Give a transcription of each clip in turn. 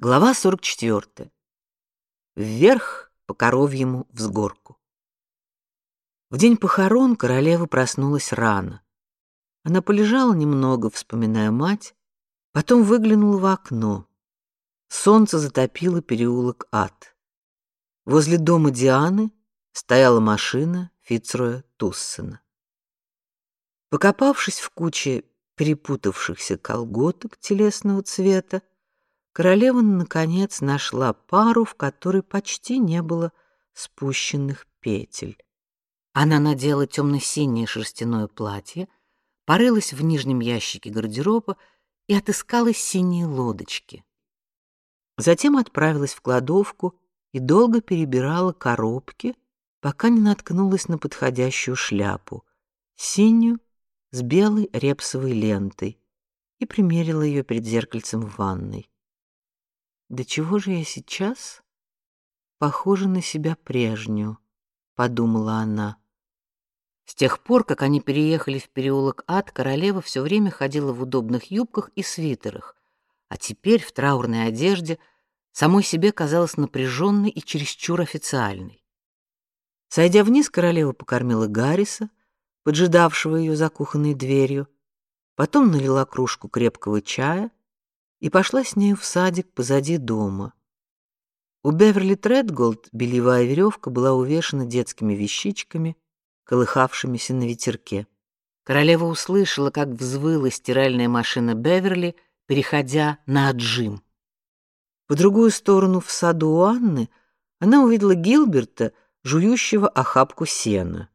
Глава 44. Вверх по коровьему взгорку. В день похорон королева проснулась рано. Она полежала немного, вспоминая мать, потом выглянула в окно. Солнце затопило переулок Ад. Возле дома Дианы стояла машина Фицроя Туссена. Покопавшись в куче перепутавшихся колготок телесного цвета, королева наконец нашла пару, в которой почти не было спущенных петель. Она надела темно-синее шерстяное платье, порылась в нижнем ящике гардероба и отыскала синие лодочки. Затем отправилась в кладовку и долго перебирала коробки, пока не наткнулась на подходящую шляпу, синюю с белой репсовой лентой, и примерила ее перед зеркальцем в ванной. Да чего же я сейчас похожа на себя прежнюю, подумала она. С тех пор, как они переехали в переулок Ад, королева все время ходила в удобных юбках и свитерах, а теперь в траурной одежде самой себе казалась напряженной и чересчур официальной. Сойдя вниз, королева покормила Гарриса, поджидавшего ее за кухонной дверью, потом налила кружку крепкого чая и пошла с нею в садик позади дома. У Беверли Тредголд белевая веревка была увешана детскими вещичками, колыхавшимися на ветерке. Королева услышала, как взвыла стиральная машина Беверли, переходя на отжим. По другую сторону в саду у Анны она увидела Гилберта, жующего охапку сена.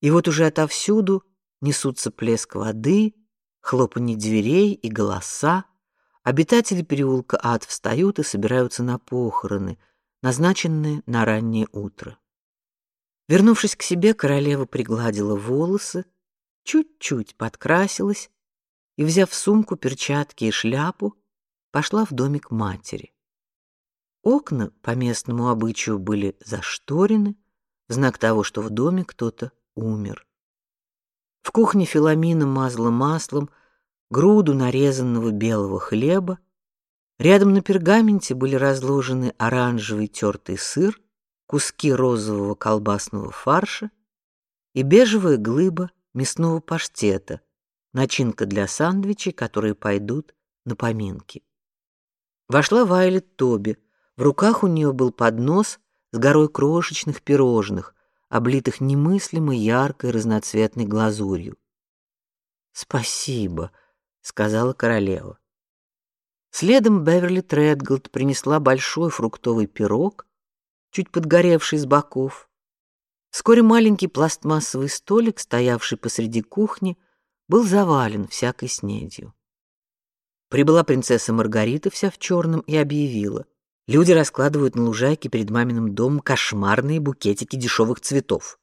И вот уже отовсюду несутся плеск воды, хлопанье дверей и голоса. Обитатели переулка Ад встают и собираются на похороны, назначенные на раннее утро. Вернувшись к себе, королева пригладила волосы, чуть-чуть подкрасилась и, взяв сумку, перчатки и шляпу, пошла в домик матери. Окна по местному обычаю были зашторены, в знак того, что в доме кто-то умер. В кухне Филомина мазала маслом груду нарезанного белого хлеба. Рядом на пергаменте были разложены оранжевый тертый сыр, куски розового колбасного фарша и бежевая глыба мясного паштета, начинка для сандвичей, которые пойдут на поминки. Вошла Вайлет Тоби. В руках у нее был поднос с горой крошечных пирожных, облитых немыслимо яркой разноцветной глазурью. "Спасибо", сказала королева. Следом Беверли Тредголд принесла большой фруктовый пирог, чуть подгоревший с боков. Вскоре маленький пластмассовый столик, стоявший посреди кухни, был завален всякой снедью. Прибыла принцесса Маргарита вся в черном и объявила: люди раскладывают на лужайке перед маминым домом кошмарные букетики дешевых цветов.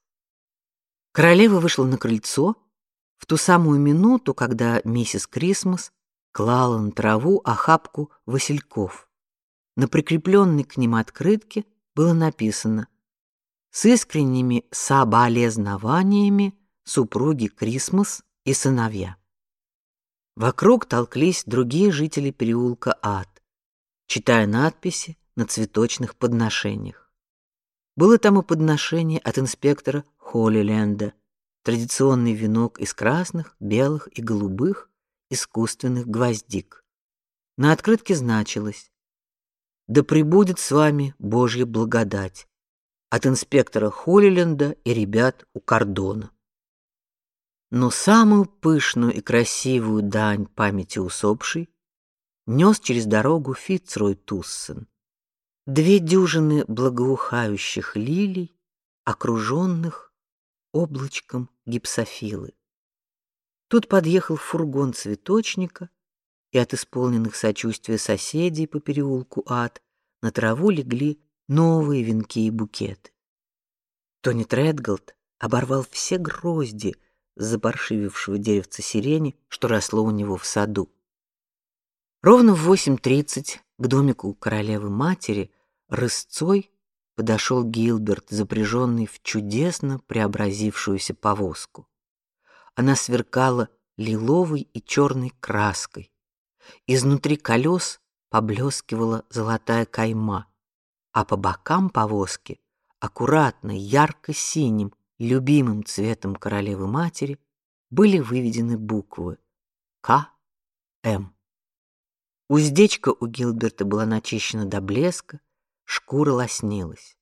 Королева вышла на крыльцо в ту самую минуту, когда миссис Крисмас клала на траву охапку васильков. На прикрепленной к ним открытке было написано: "С искренними соболезнованиями супруги Крисмас и сыновья". Вокруг толклись другие жители переулка Ад, читая надписи на цветочных подношениях. Было там и подношение от инспектора Холлиленда, традиционный венок из красных, белых и голубых искусственных гвоздик. На открытке значилось: "Да пребудет с вами Божья благодать" от инспектора Холлиленда и ребят у кордона. Но самую пышную и красивую дань памяти усопшей нес через дорогу Фицрой Туссен. Две дюжины благоухающих лилий, окруженных облачком гипсофилы. Тут подъехал фургон цветочника, и от исполненных сочувствия соседей по переулку Ад на траву легли новые венки и букеты. Тони Тредголд оборвал все грозди с забаршивившего деревца сирени, что росло у него в саду. Ровно в 8:30 к домику королевы матери рысцой подошел Гилберт, запряженный в чудесно преобразившуюся повозку. Она сверкала лиловой и черной краской. Изнутри колес поблескивала золотая кайма, а по бокам повозки, аккуратно ярко-синим, любимым цветом королевы матери, были выведены буквы К М. Уздечка у Гилберта была начищена до блеска, шкура лоснилась.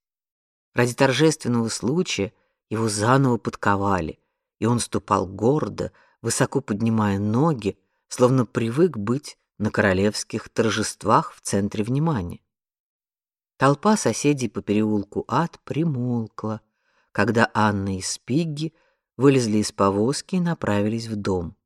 Ради торжественного случая его заново подковали, и он ступал гордо, высоко поднимая ноги, словно привык быть на королевских торжествах в центре внимания. Толпа соседей по переулку Ад примолкла, когда Анна и Спигги вылезли из повозки и направились в дом.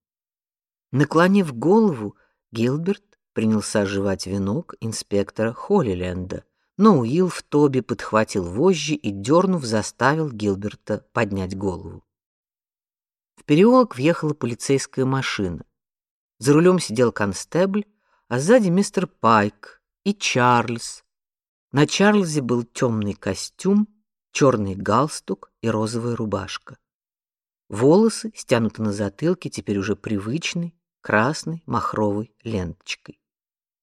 Наклонив голову, Гилберт принялся жевать венок инспектора Холлиленда, но Уилл в Тоби подхватил вожжи и дернув заставил Гилберта поднять голову. В переулок въехала полицейская машина. За рулем сидел констебль, а сзади мистер Пайк и Чарльз. На Чарльзе был темный костюм, черный галстук и розовая рубашка. Волосы стянуты на затылке теперь уже привычной красной махровой ленточкой.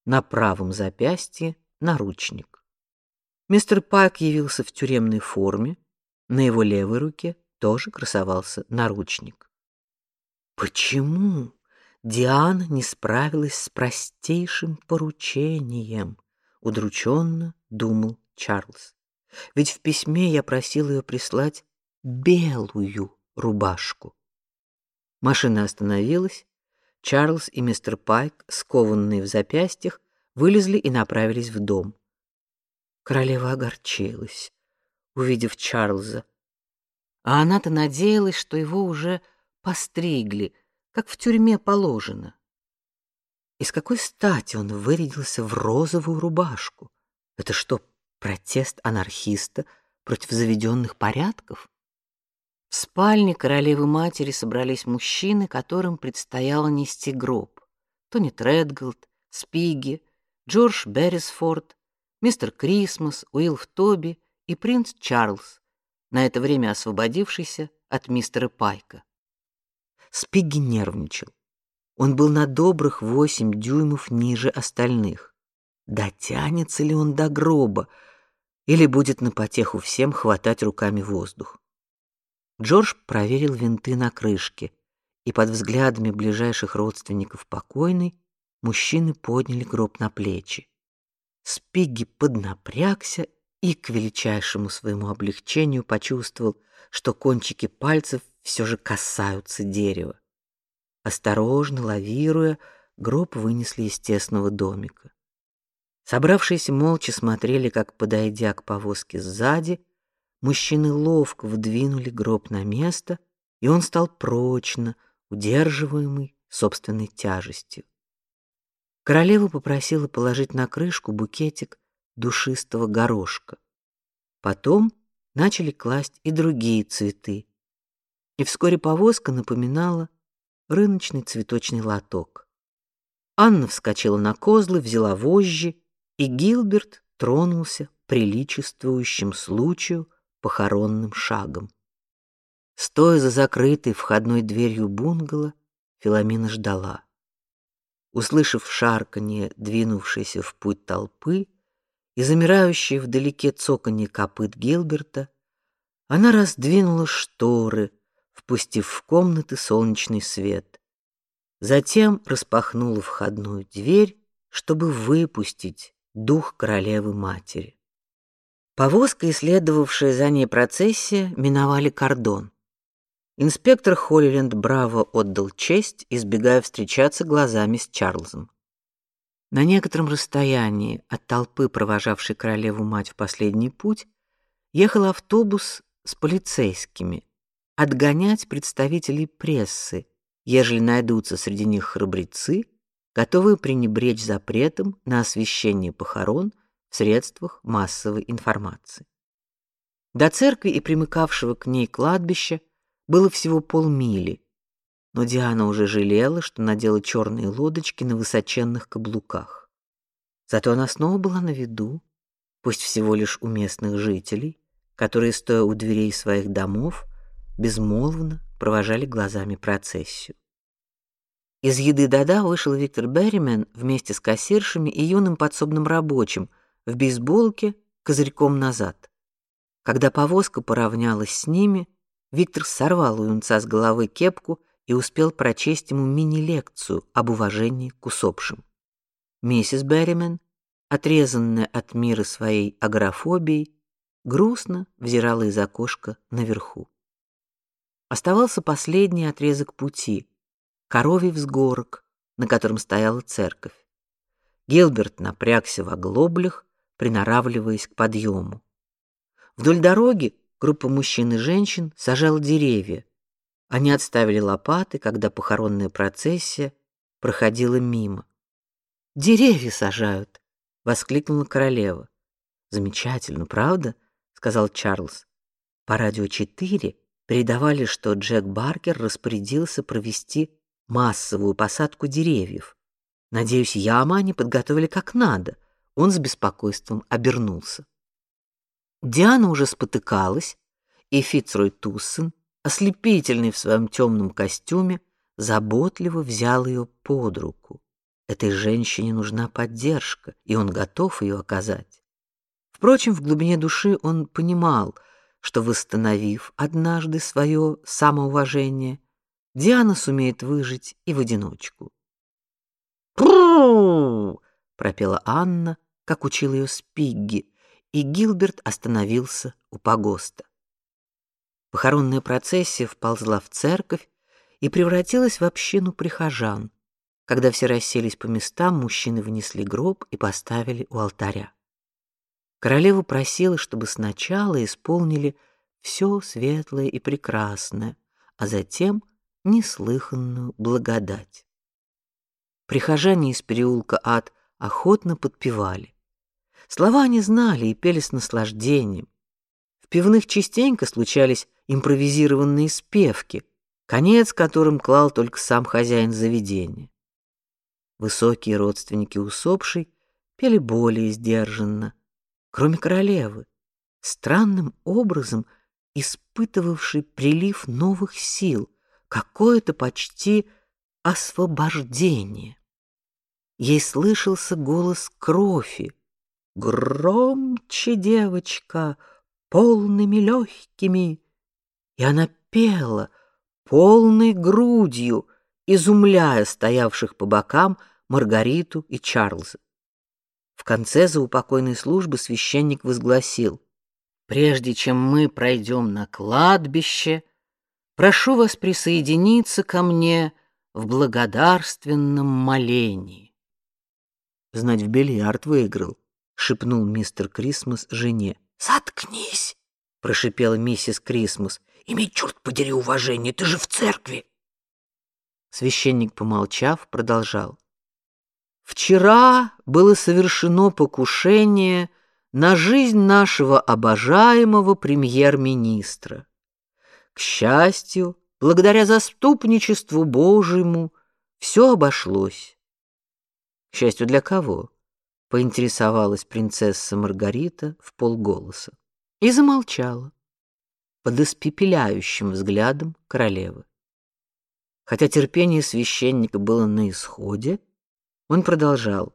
На правом запястье наручник. Мистер Пайк явился в тюремной форме, на его левой руке тоже красовался наручник. Почему Диана не справилась с простейшим поручением? Удрученно думал Чарльз. Ведь в письме я просил ее прислать белую рубашку. Машина остановилась, Чарльз и мистер Пайк, скованные в запястьях, вылезли и направились в дом. Королева огорчилась, увидев Чарльза. А она-то надеялась, что его уже постригли, как в тюрьме положено. И с какой стати он вырядился в розовую рубашку? Это что, протест анархиста против заведенных порядков? В спальне королевы матери собрались мужчины, которым предстояло нести гроб. Тони Тредголд, Спиги, Джордж Беррисфорд, мистер Крисмас, Уилл Тоби и принц Чарльз, на это время освободившийся от мистера Пайка. Спиги нервничал. Он был на добрых восемь дюймов ниже остальных. Дотянется ли он до гроба или будет на потеху всем хватать руками воздух? Джордж проверил винты на крышке, и под взглядами ближайших родственников покойной мужчины подняли гроб на плечи. Спигги поднапрягся и к величайшему своему облегчению почувствовал, что кончики пальцев все же касаются дерева. Осторожно лавируя, гроб вынесли из тесного домика. Собравшиеся молча смотрели, как подойдя к повозке сзади, Мужчины ловко вдвинули гроб на место, и он стал прочно удерживаемый собственной тяжестью. Королева попросила положить на крышку букетик душистого горошка. Потом начали класть и другие цветы. И вскоре повозка напоминала рыночный цветочный лоток. Анна вскочила на козлы, взяла вожжи, и Гилберт тронулся приличествующим случаю похоронным шагом. Стоя за закрытой входной дверью бунгало, Филомена ждала. Услышав шарканье двинувшейся в путь толпы и замирающее вдалеке цоканье копыт Гилберта, она раздвинула шторы, впустив в комнаты солнечный свет. Затем распахнула входную дверь, чтобы выпустить дух королевы матери. Повозка и следовавшая за ней процессия миновали кордон. Инспектор Холлиленд браво отдал честь, избегая встречаться глазами с Чарльзом. На некотором расстоянии от толпы, провожавшей королеву мать в последний путь, ехал автобус с полицейскими отгонять представителей прессы, ежели найдутся среди них храбрецы, готовые пренебречь запретом на освещение похорон в средствах массовой информации. До церкви и примыкавшего к ней кладбища было всего полмили, но Диана уже жалела, что надела черные лодочки на высоченных каблуках. Зато она снова была на виду, пусть всего лишь у местных жителей, которые, стоя у дверей своих домов, безмолвно провожали глазами процессию. Из еды Дада вышел Виктор Берримен вместе с кассиршами и юным подсобным рабочим в бейсболке козырьком назад. Когда повозка поравнялась с ними, Виктор сорвал у юнца с головы кепку и успел прочесть ему мини-лекцию об уважении к усопшим. Миссис Берримен, отрезанная от мира своей агорафобией, грустно взирала из окошка наверху. Оставался последний отрезок пути коровий взгорок, на котором стояла церковь. Гилберт напрягся в оглоблях, приноравливаясь к подъему. Вдоль дороги группа мужчин и женщин сажала деревья. Они отставили лопаты, когда похоронная процессия проходила мимо. Деревья сажают, воскликнула королева. Замечательно, правда? сказал Чарльз. По радио 4 передавали, что Джек Баркер распорядился провести массовую посадку деревьев. Надеюсь, ямы они подготовили как надо. Он с беспокойством обернулся. Диана уже спотыкалась, и Фицрой Туссен, ослепительный в своем темном костюме, заботливо взял ее под руку. Этой женщине нужна поддержка, и он готов ее оказать. Впрочем, в глубине души он понимал, что восстановив однажды свое самоуважение, Диана сумеет выжить и в одиночку. «Пру!» — пропела Анна, как учил ее Спигги, и Гилберт остановился у погоста. Похоронная процессия вползла в церковь и превратилась в общину прихожан. Когда все расселись по местам, мужчины внесли гроб и поставили у алтаря. Королева просила, чтобы сначала исполнили все светлое и прекрасное, а затем неслыханную благодать. Прихожане из переулка Ад охотно подпевали. Слова они знали и пели с наслаждением. В пивных частенько случались импровизированные спевки, конец которым клал только сам хозяин заведения. Высокие родственники усопшей пели более сдержанно, кроме королевы, странным образом испытывавшей прилив новых сил, какое-то почти освобождение. Ей слышался голос крови. «Громче, девочка, полными легкими!» И она пела полной грудью, изумляя стоявших по бокам Маргариту и Чарльза. В конце заупокойной службы священник возгласил: "Прежде чем мы пройдем на кладбище, прошу вас присоединиться ко мне в благодарственном молении. Знать в бильярд выиграл, шепнул мистер Крисмас жене. Заткнись, прошипела миссис Крисмас. Имей черт подери уважение, ты же в церкви. Священник, помолчав, продолжал. Вчера было совершено покушение на жизнь нашего обожаемого премьер-министра. К счастью, благодаря заступничеству Божьему, все обошлось. К счастью для кого? Поинтересовалась принцесса Маргарита в полголоса и замолчала под испепеляющим взглядом королевы. Хотя терпение священника было на исходе, он продолжал: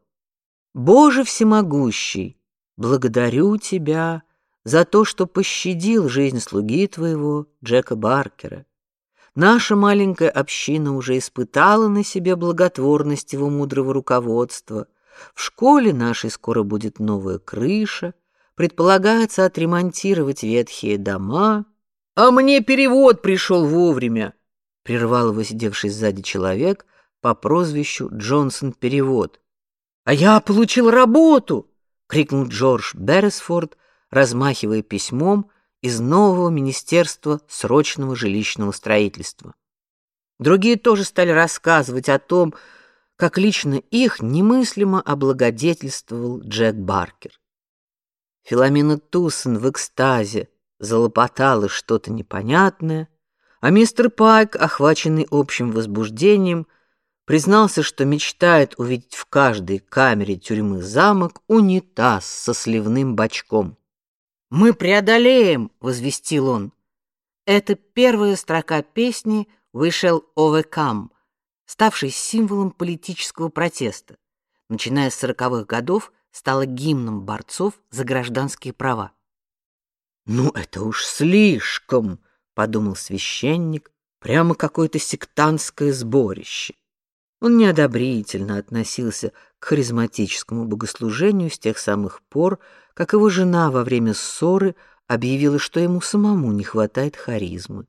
"Боже всемогущий, благодарю тебя за то, что пощадил жизнь слуги твоего Джека Баркера. Наша маленькая община уже испытала на себе благотворность его мудрого руководства. В школе нашей скоро будет новая крыша, предполагается отремонтировать ветхие дома. А мне перевод пришел вовремя, прервал его сидевший сзади человек по прозвищу Джонсон Перевод. А я получил работу, крикнул Джордж Берресфорд размахивая письмом из нового министерства срочного жилищного строительства. Другие тоже стали рассказывать о том, как лично их немыслимо облагодетельствовал Джек Баркер. Филомена Туссен в экстазе залопотала что-то непонятное, а мистер Пайк, охваченный общим возбуждением, признался, что мечтает увидеть в каждой камере тюрьмы замок унитаз со сливным бачком. Мы преодолеем, возвестил он. Это первая строка песни We shall overcome. Ставшей символом политического протеста. Начиная с сороковых годов, стала гимном борцов за гражданские права. Ну это уж слишком, подумал священник, прямо какое-то сектантское сборище. Он неодобрительно относился к харизматическому богослужению с тех самых пор, как его жена во время ссоры объявила, что ему самому не хватает харизмы.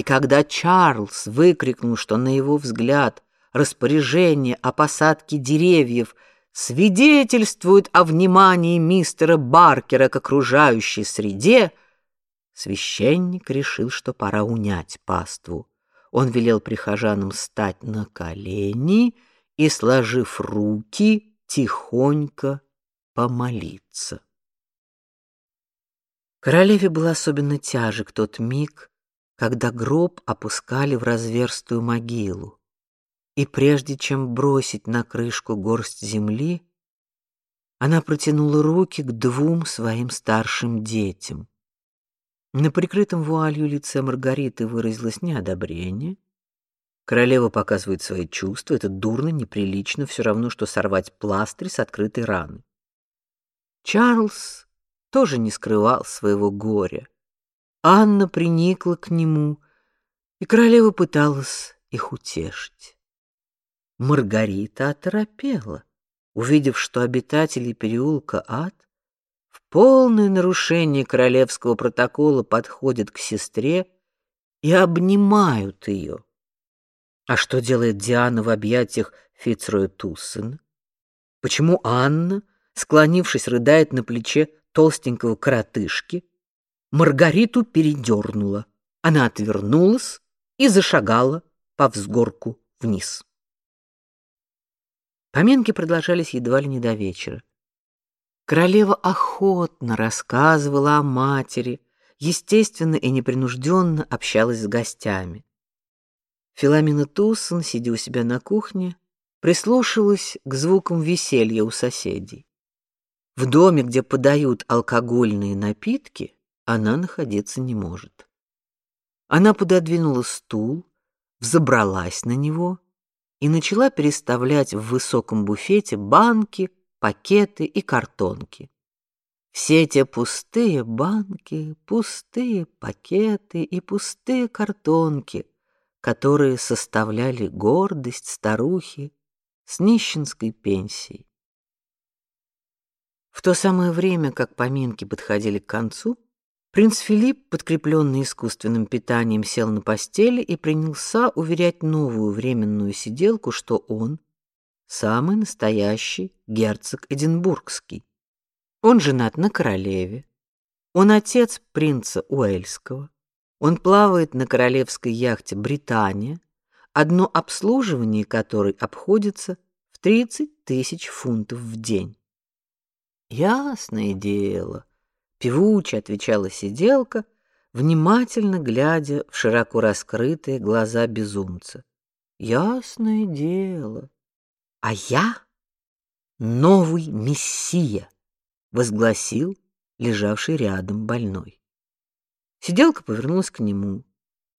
И когда Чарльз выкрикнул, что на его взгляд распоряжение о посадке деревьев свидетельствует о внимании мистера Баркера к окружающей среде, священник решил, что пора унять паству. Он велел прихожанам стать на колени и, сложив руки, тихонько помолиться. Королеве был особенно тяжек тот миг, когда гроб опускали в разверстую могилу. И прежде чем бросить на крышку горсть земли, она протянула руки к двум своим старшим детям. На прикрытом вуалью лице Маргариты выразилось неодобрение. Королева показывает свои чувства, это дурно, неприлично, все равно что сорвать пластырь с открытой раны. Чарльз тоже не скрывал своего горя. Анна приникла к нему, и королева пыталась их утешить. Маргарита оторопела, увидев, что обитатели переулка Ад полное нарушение королевского протокола подходят к сестре и обнимают ее. А что делает Диана в объятиях Фицроя Туссена? Почему Анна, склонившись, рыдает на плече толстенького коротышки? Маргариту передернула. Она отвернулась и зашагала по взгорку вниз. Поминки продолжались едва ли не до вечера. Королева охотно рассказывала о матери, естественно и непринужденно общалась с гостями. Филамина Туссон, сидя у себя на кухне, прислушалась к звукам веселья у соседей. В доме, где подают алкогольные напитки, она находиться не может. Она пододвинула стул, взобралась на него и начала переставлять в высоком буфете банки, пакеты и картонки. Все те пустые банки, пустые пакеты и пустые картонки, которые составляли гордость старухи с нищенской пенсией. В то самое время, как поминки подходили к концу, принц Филипп, подкрепленный искусственным питанием, сел на постели и принялся уверять новую временную сиделку, что он самый настоящий герцог Эдинбургский. Он женат на королеве. Он отец принца Уэльского. Он плавает на королевской яхте Британия, одно обслуживание которой обходится в 30 тысяч фунтов в день. Ясное дело, певуче отвечала сиделка, внимательно глядя в широко раскрытые глаза безумца. Ясное дело. А я новый мессия, возгласил лежавший рядом больной. Сиделка повернулась к нему.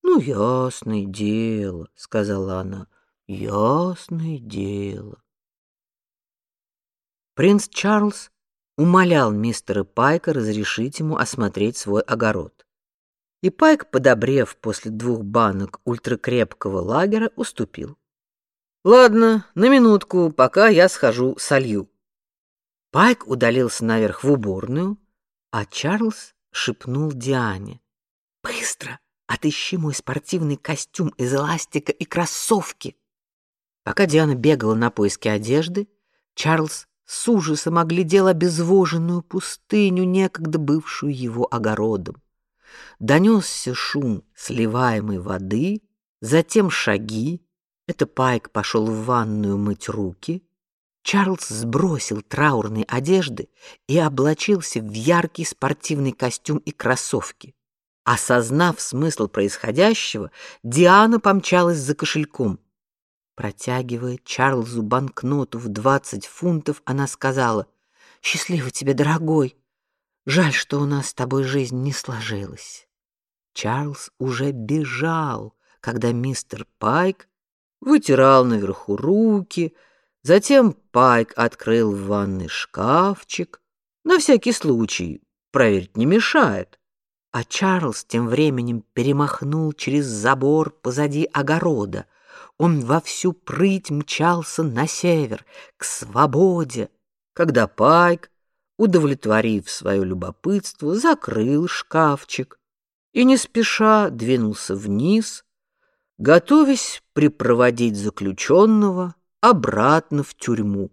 Ну ясное дело, сказала она. Ясное дело. Принц Чарльз умолял мистера Пайка разрешить ему осмотреть свой огород. И Пайк, подобрев после двух банок ультракрепкого лагера, уступил. Ладно, на минутку, пока я схожу солью. Пайк удалился наверх в уборную, а Чарльз шепнул Диане: "Быстро, отыщи мой спортивный костюм из эластика и кроссовки". Пока Диана бегала на поиски одежды, Чарльз с ужасом оглядел обезвоженную пустыню, некогда бывшую его огородом. Донесся шум сливаемой воды, затем шаги, это Пайк пошел в ванную мыть руки. Чарльз сбросил траурные одежды и облачился в яркий спортивный костюм и кроссовки. Осознав смысл происходящего, Диана помчалась за кошельком. Протягивая Чарльзу банкноту в двадцать фунтов, она сказала: "Счастливо тебе, дорогой. Жаль, что у нас с тобой жизнь не сложилась". Чарльз уже бежал, когда мистер Пайк вытирал наверху руки, затем Пайк открыл в ванной шкафчик. На всякий случай, проверить не мешает. А Чарльз тем временем перемахнул через забор позади огорода. Он во всю прыть мчался на север, к свободе, когда Пайк, удовлетворив свое любопытство, закрыл шкафчик и не спеша двинулся вниз, готовясь припроводить заключенного обратно в тюрьму.